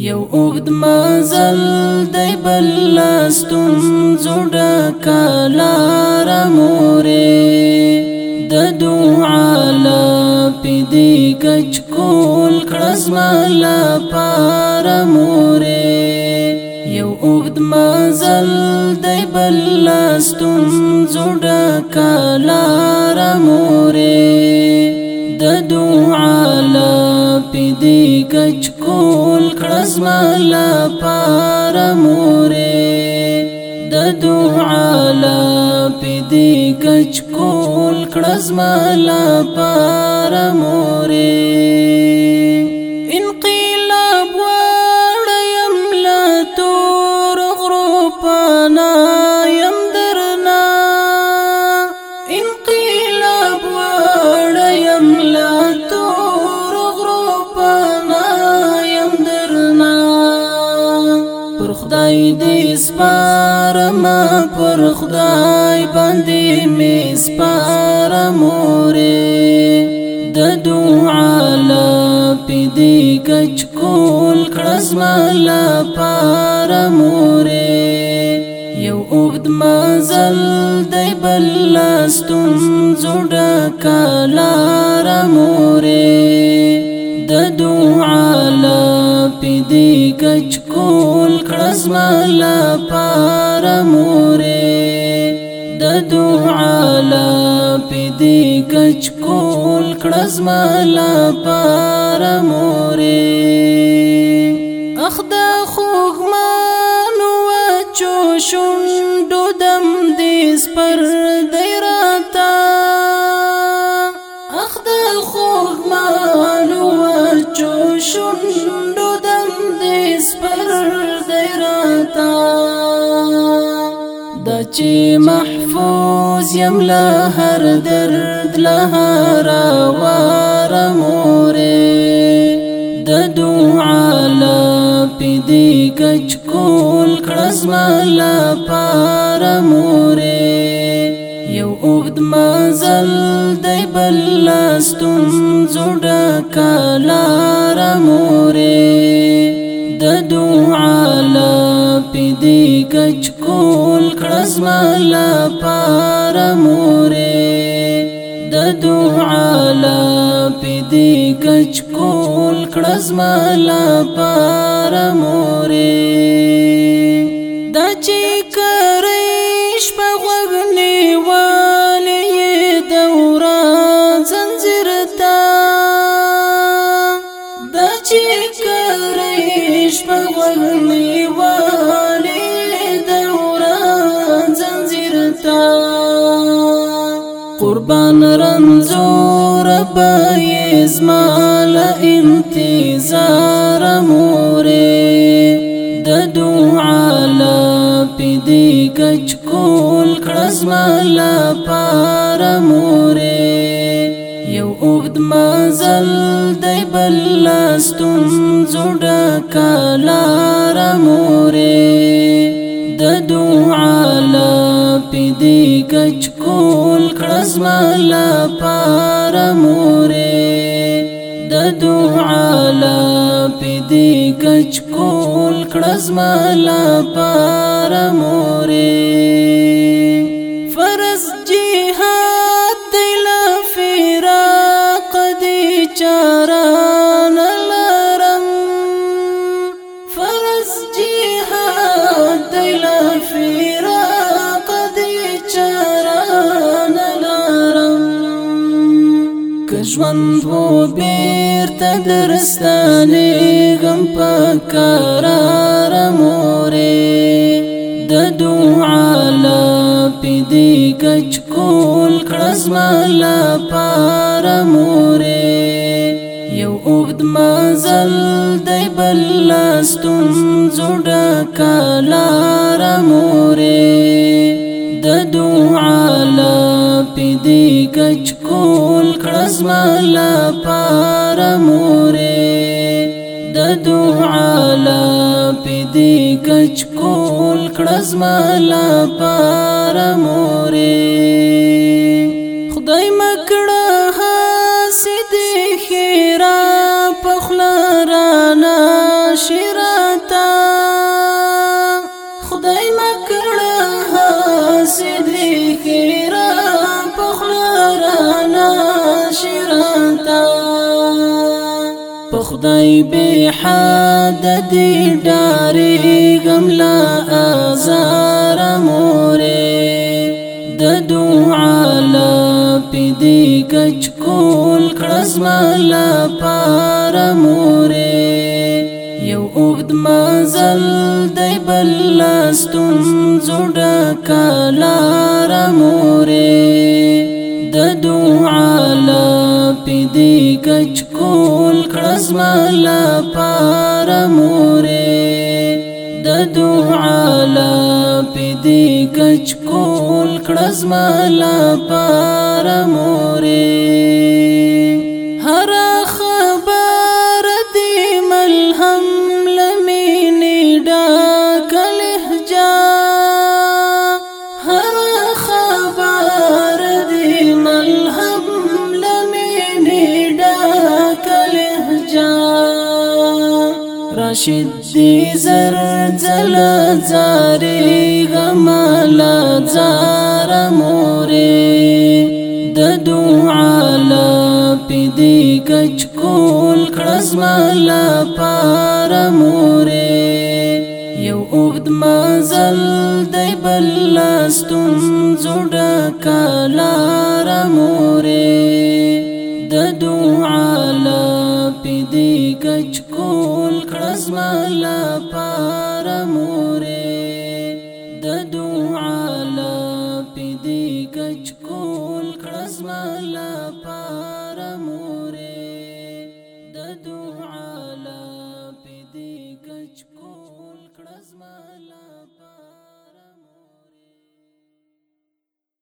یو اوږد منزل دی بل لاستون زړه کلار مورې د دعا لا پدې کچ کول کړزما لا پار مورې یو اوږد منزل دی بل لاستون زړه کلار مورې د دعا لا پدې کچ کول زما لپاره مورې د دعا لپاره دې کچ کول کړه زما لپاره مورې سپارم پر خدای باندې می سپارم مورې د دعا لپې دې کچ کول کړزم لا پار مورې یو اوږد مزل دی بل لاستون جوړه کالار مورې د دعا لپې دې زما لپاره مورې د دعا لپاره دې کچ کول کړه زما لپاره مورې چې محفوظ يم له هر درد له هر وار مورې د دعا لا پدې کچ کول کړزم لا پار مورې یو اوږد مزل دی بل لاستون جوړ کالا مورې زما لپاره مورې د دعا لپاره دې کچ کول کړه زما لپاره مورې قربان رنزور بایز مال انتظار موری د دعا لپی دی گچ کول کرزم لپار موری یو اوبد مازل دی بلاستون زوڑا کالار موری د دعا لپی په دې کچ کول کړزم لا پار مورې د دعا لا په دې کچ کول کړزم لا پار مورې بو بیر تدرستانی غم پکارار مورې د دعا لپې دی کچ کول کړزم لا پار مورې یو اوغد مازل دی بل لاستون جوړ کالار مورې د دعا لپې دی کچ زما لپاره مورې د دعا لپاره دې کچ کول کړه زما لپاره مورې خدای مکړه حسد خیره په خلارانه شي شیران تا پخدای به حد دی ډاري غم لا آزار مورې د دعا لا پدې کچ کول کړزما لا پار مورې یو اوغد مازل دی بل لاستون زړه کلا را مورې دی کچ کول کرزمل پار مورې د دعا لا پدی کچ کول کرزمل پار مورې راشد دی زر زل زاری غمالا زار موری د دعا لپی دی گچ کول کرزمالا پار موری یو اوغد مازل دی بلاستون زوڑا کالار موری د دعا لپی دی گچ کول زما لپاره مورې د دعا لپې دې کچ کول کړه زما لپاره مورې د دعا لپې دې کچ کول کړه زما لپاره